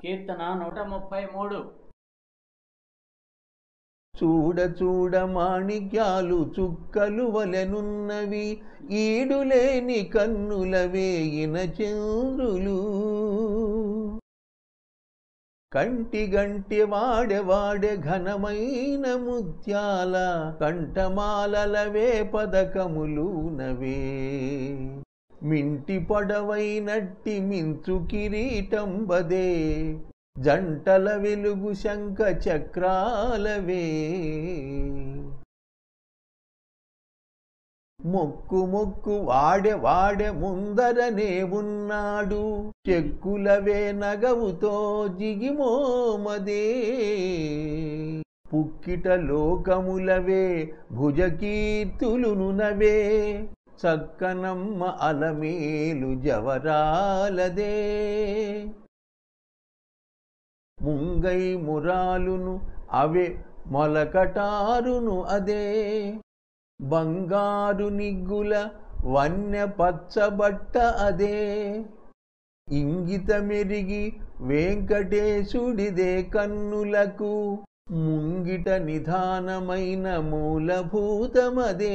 కీర్తన నూట ముప్పై మూడు. చూడ చూడ మాణిక్యాలు చుక్కలు వలెనున్నవి ఈడులేని కన్నుల వేయిన చంద్రులు. కంటి గంటి వాడె వాడె ఘనమైన ముత్యాల కంఠమాలలవే పదకములు నవే మింటి పొడవైనట్టి మించు కిరీటంబదే జంటల వెలుగు శంఖ చక్రాలవే. మొక్కు మొక్కు వాడె వాడె ముందరనే ఉన్నాడు. చెక్కులవే నగవుతో జిగిమోమదే పుక్కిట లోకములవే భుజకీర్తులును చక్కనమ్మ అలమేలు జవరాలదే. ముంగై మురాలును అవే మొలకటారును అదే. బంగారు నిగ్గుల వన్య పచ్చబట్ట అదే. ఇంగిత మెరిగి వెంకటేశుడిదే కన్నులకు ముంగిట నిధానమైన మూలభూతమదే.